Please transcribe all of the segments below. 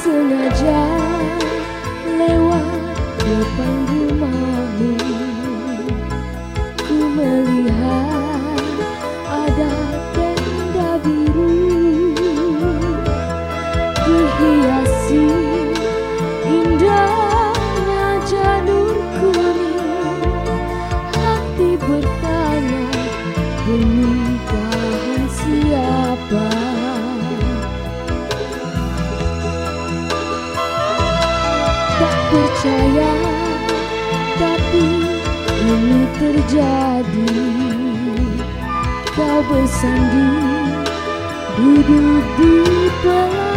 sengaja lewat depan percaya Tapi ini terjadi. Kau bersanding Duduk di pelaminan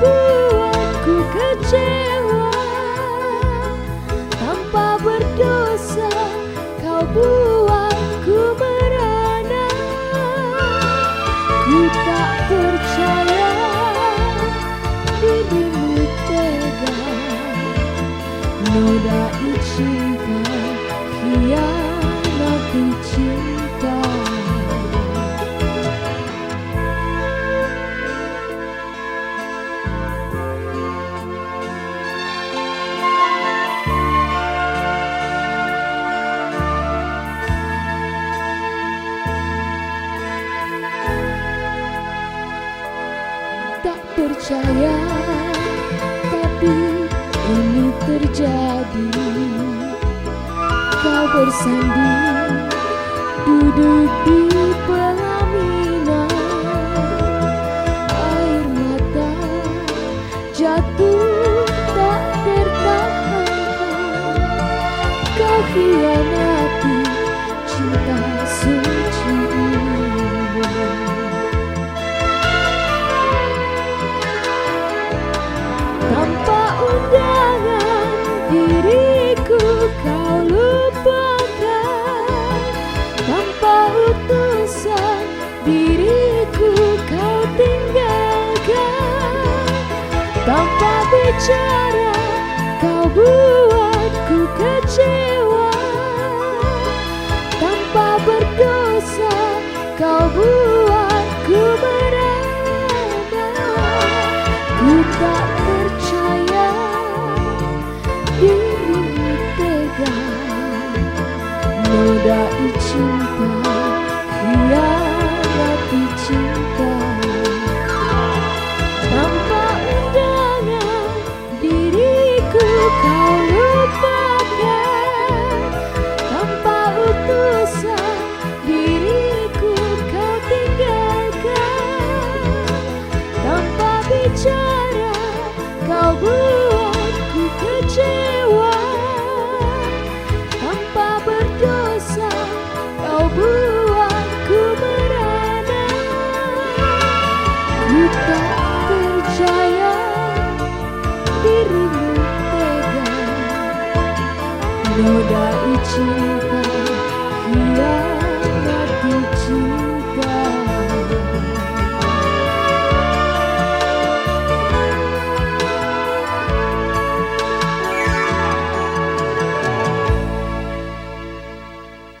buatku kecewa. Tanpa berdosa kau buatku merana. Ku tak percaya dirimu tega. Nodai cinta, hianati cinta percaya Tapi ini terjadi. Kau bersanding Duduk di diriku kau lupakan. Tanpa utusan diriku kau tinggalkan. Tanpa bicara kau buatku kecewa. Tanpa berdosa kau Nodai cinta, hianati Nodai cinta